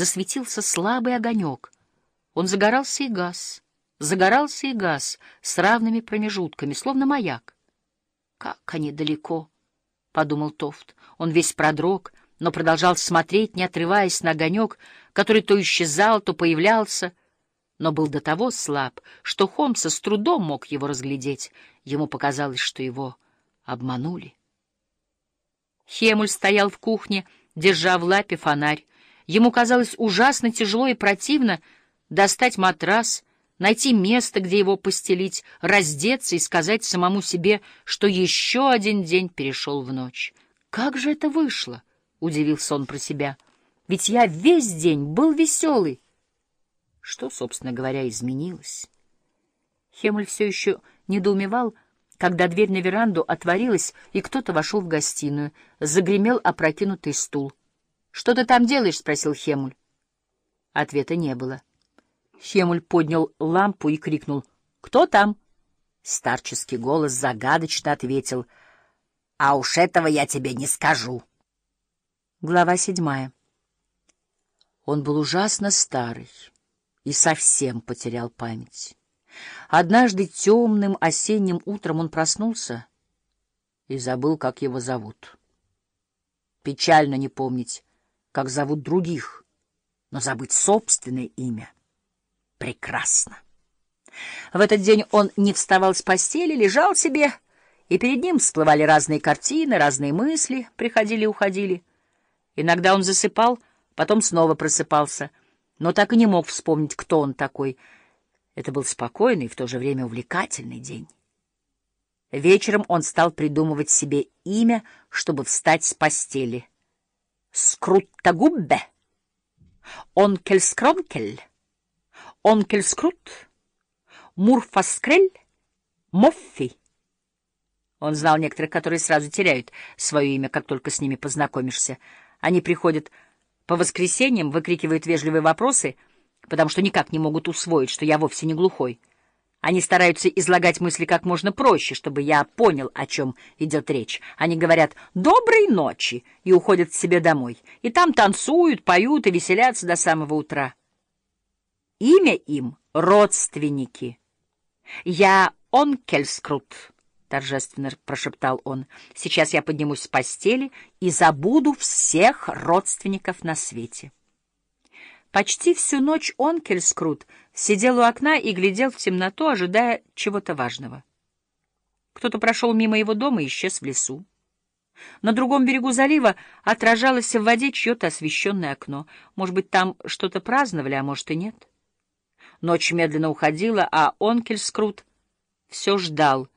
засветился слабый огонек. Он загорался и газ, загорался и газ с равными промежутками, словно маяк. «Как они далеко!» — подумал Тофт. Он весь продрог, но продолжал смотреть, не отрываясь на огонек, который то исчезал, то появлялся, но был до того слаб, что Холмса с трудом мог его разглядеть. Ему показалось, что его обманули. Хемуль стоял в кухне, держа в лапе фонарь. Ему казалось ужасно тяжело и противно достать матрас, найти место, где его постелить, раздеться и сказать самому себе, что еще один день перешел в ночь. «Как же это вышло?» — удивился он про себя. «Ведь я весь день был веселый». Что, собственно говоря, изменилось? Хемуль все еще недоумевал, когда дверь на веранду отворилась, и кто-то вошел в гостиную. Загремел опрокинутый стул. — Что ты там делаешь? — спросил Хемуль. Ответа не было. Хемуль поднял лампу и крикнул. — Кто там? Старческий голос загадочно ответил. — А уж этого я тебе не скажу. Глава седьмая. Он был ужасно старый и совсем потерял память. Однажды темным осенним утром он проснулся и забыл, как его зовут. Печально не помнить, как зовут других, но забыть собственное имя прекрасно. В этот день он не вставал с постели, лежал себе, и перед ним всплывали разные картины, разные мысли, приходили и уходили. Иногда он засыпал, потом снова просыпался, но так и не мог вспомнить, кто он такой — это был спокойный и в то же время увлекательный день. Вечером он стал придумывать себе имя, чтобы встать с постели. Скруттагуббе, Онкельскронкель, Онкельскрут, Мурфаскрель, Моффи. Он знал некоторых, которые сразу теряют свое имя, как только с ними познакомишься. Они приходят по воскресеньям, выкрикивают вежливые вопросы — потому что никак не могут усвоить, что я вовсе не глухой. Они стараются излагать мысли как можно проще, чтобы я понял, о чем идет речь. Они говорят «доброй ночи» и уходят к себе домой. И там танцуют, поют и веселятся до самого утра. Имя им — родственники. «Я Онкельскрут», — торжественно прошептал он. «Сейчас я поднимусь с постели и забуду всех родственников на свете». Почти всю ночь Онкельскрут сидел у окна и глядел в темноту, ожидая чего-то важного. Кто-то прошел мимо его дома и исчез в лесу. На другом берегу залива отражалось в воде чье-то освещенное окно. Может быть, там что-то праздновали, а может и нет. Ночь медленно уходила, а Онкельскрут все ждал,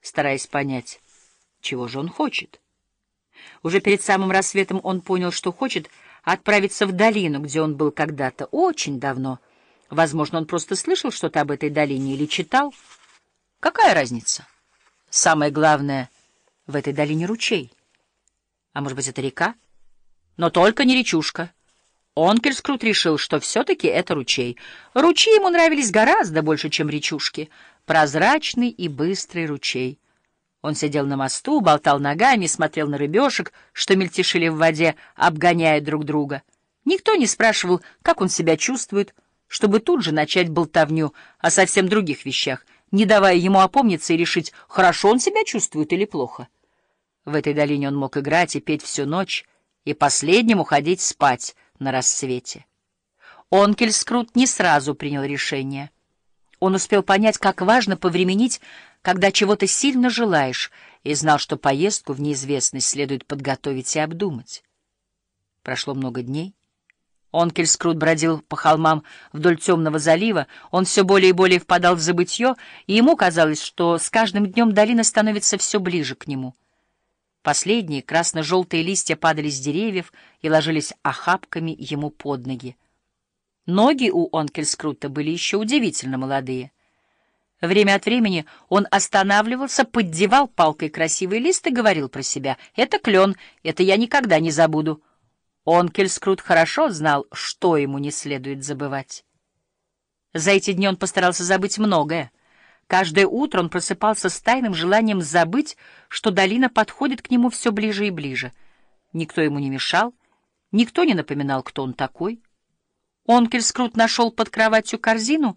стараясь понять, чего же он хочет. Уже перед самым рассветом он понял, что хочет — отправиться в долину, где он был когда-то, очень давно. Возможно, он просто слышал что-то об этой долине или читал. Какая разница? Самое главное, в этой долине ручей. А может быть, это река? Но только не речушка. Онкельскрут решил, что все-таки это ручей. Ручьи ему нравились гораздо больше, чем речушки. Прозрачный и быстрый ручей. Он сидел на мосту, болтал ногами, смотрел на рыбешек, что мельтешили в воде, обгоняя друг друга. Никто не спрашивал, как он себя чувствует, чтобы тут же начать болтовню о совсем других вещах, не давая ему опомниться и решить, хорошо он себя чувствует или плохо. В этой долине он мог играть и петь всю ночь, и последним уходить спать на рассвете. Онкельскрут не сразу принял решение. Он успел понять, как важно повременить когда чего-то сильно желаешь, и знал, что поездку в неизвестность следует подготовить и обдумать. Прошло много дней. Онкель Скрут бродил по холмам вдоль темного залива, он все более и более впадал в забытье, и ему казалось, что с каждым днем долина становится все ближе к нему. Последние красно-желтые листья падали с деревьев и ложились охапками ему под ноги. Ноги у Онкельскрута были еще удивительно молодые — Время от времени он останавливался, поддевал палкой красивый лист и говорил про себя. «Это клен, это я никогда не забуду». Онкельскрут хорошо знал, что ему не следует забывать. За эти дни он постарался забыть многое. Каждое утро он просыпался с тайным желанием забыть, что долина подходит к нему все ближе и ближе. Никто ему не мешал, никто не напоминал, кто он такой. Онкель Скрут нашел под кроватью корзину